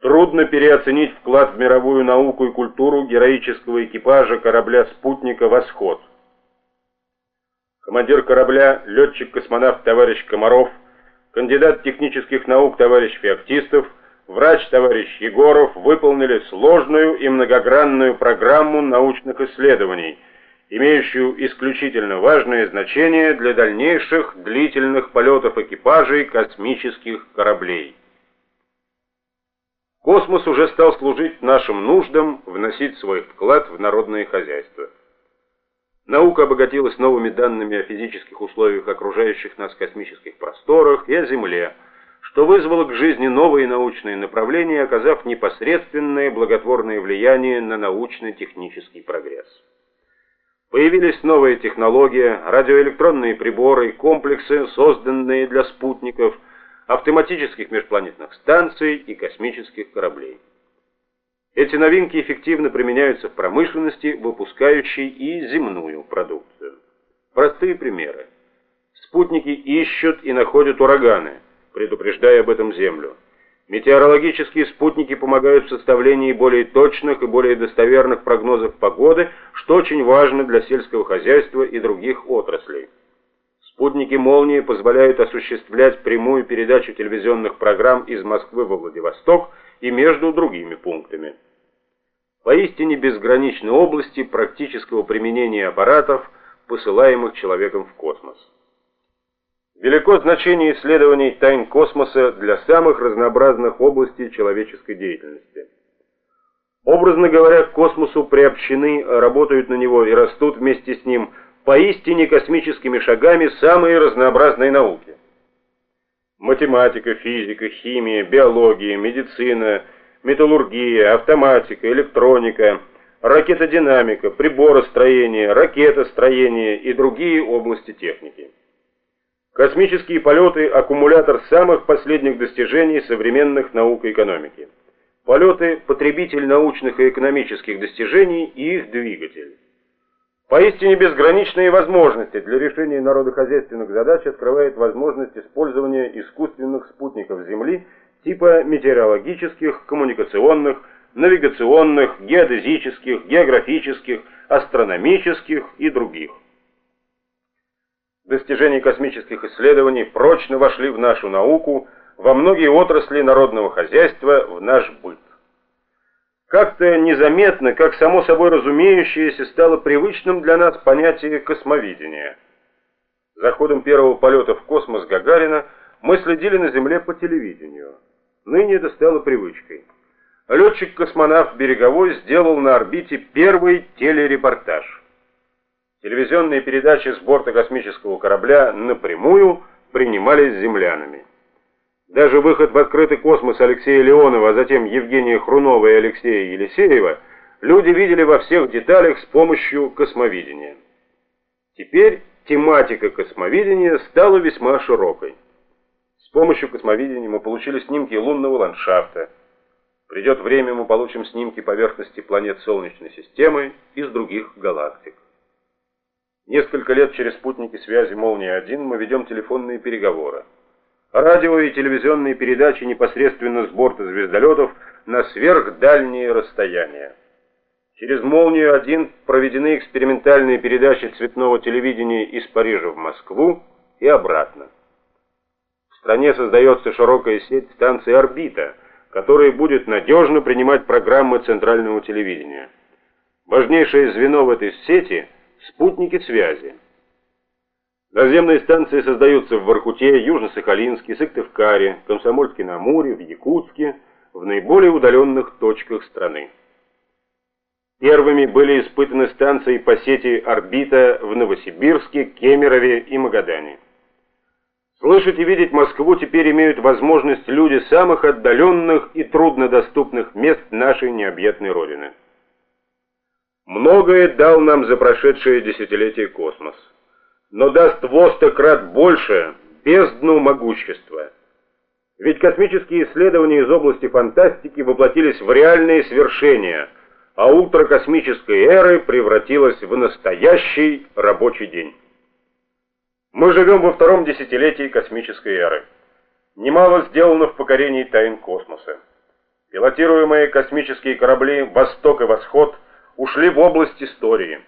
Трудно переоценить вклад в мировую науку и культуру героического экипажа корабля-спутника «Восход». Командир корабля, летчик-космонавт товарищ Комаров, кандидат технических наук товарищ Феоктистов, врач товарищ Егоров выполнили сложную и многогранную программу научных исследований, имеющую исключительно важное значение для дальнейших длительных полетов экипажей космических кораблей. Космос уже стал служить нашим нуждам, вносить свой вклад в народное хозяйство. Наука обогатилась новыми данными о физических условиях окружающих нас космических просторах и о Земле, что вызвало к жизни новые научные направления, оказав непосредственное благотворное влияние на научно-технический прогресс. Появились новые технологии, радиоэлектронные приборы, комплексы, созданные для спутников – автоматических межпланетных станций и космических кораблей. Эти новинки эффективно применяются в промышленности, выпускающей и земную продукцию. Простые примеры. Спутники ищут и находят ураганы, предупреждая об этом Землю. Метеорологические спутники помогают в составлении более точных и более достоверных прогнозов погоды, что очень важно для сельского хозяйства и других отраслей. Спутники «Молнии» позволяют осуществлять прямую передачу телевизионных программ из Москвы во Владивосток и между другими пунктами. Поистине безграничны области практического применения аппаратов, посылаемых человеком в космос. Велико значение исследований тайн космоса для самых разнообразных областей человеческой деятельности. Образно говоря, к космосу приобщены, работают на него и растут вместе с ним – поистине космическими шагами самые разнообразные науки. Математика, физика, химия, биология, медицина, металлургия, автоматика, электроника, ракетодинамика, приборостроение, ракетостроение и другие области техники. Космические полеты – аккумулятор самых последних достижений современных наук и экономики. Полеты – потребитель научных и экономических достижений и их двигатель. Поистине безграничные возможности для решения народохозяйственных задач открывает возможность использования искусственных спутников Земли типа метеорологических, коммуникационных, навигационных, геодезических, географических, астрономических и других. Достижения космических исследований прочно вошли в нашу науку, во многие отрасли народного хозяйства, в наш быт. Как-то незаметно, как само собой разумеющееся, стало привычным для нас понятие космовидения. За ходом первого полета в космос Гагарина мы следили на Земле по телевидению. Ныне это стало привычкой. Летчик-космонавт Береговой сделал на орбите первый телерепортаж. Телевизионные передачи с борта космического корабля напрямую принимались землянами. Даже выход в открытый космос Алексея Леонова, а затем Евгения Хрунова и Алексея Елисеева люди видели во всех деталях с помощью космовидения. Теперь тематика космовидения стала весьма широкой. С помощью космовидения мы получили снимки лунного ландшафта. Придет время, мы получим снимки поверхности планет Солнечной системы из других галактик. Несколько лет через спутники связи «Молния-1» мы ведем телефонные переговоры радио и телевизионные передачи непосредственно с борта звездолетов на сверхдальние расстояния. Через «Молнию-1» проведены экспериментальные передачи цветного телевидения из Парижа в Москву и обратно. В стране создается широкая сеть станций «Орбита», которая будет надежно принимать программы центрального телевидения. Важнейшее звено в этой сети – спутники связи. Наземные станции создаются в Воркуте, Южно-Сахалинске, Сыктывкаре, Комсомольске-на-Амуре, в Якутске, в наиболее удаленных точках страны. Первыми были испытаны станции по сети «Орбита» в Новосибирске, Кемерове и Магадане. Слышать и видеть Москву теперь имеют возможность люди самых отдаленных и труднодоступных мест нашей необъятной Родины. Многое дал нам за прошедшее десятилетие космос но даст во сто больше бездну могущества. Ведь космические исследования из области фантастики воплотились в реальные свершения, а утро космической эры превратилось в настоящий рабочий день. Мы живем во втором десятилетии космической эры. Немало сделано в покорении тайн космоса. Пилотируемые космические корабли «Восток» и «Восход» ушли в область истории.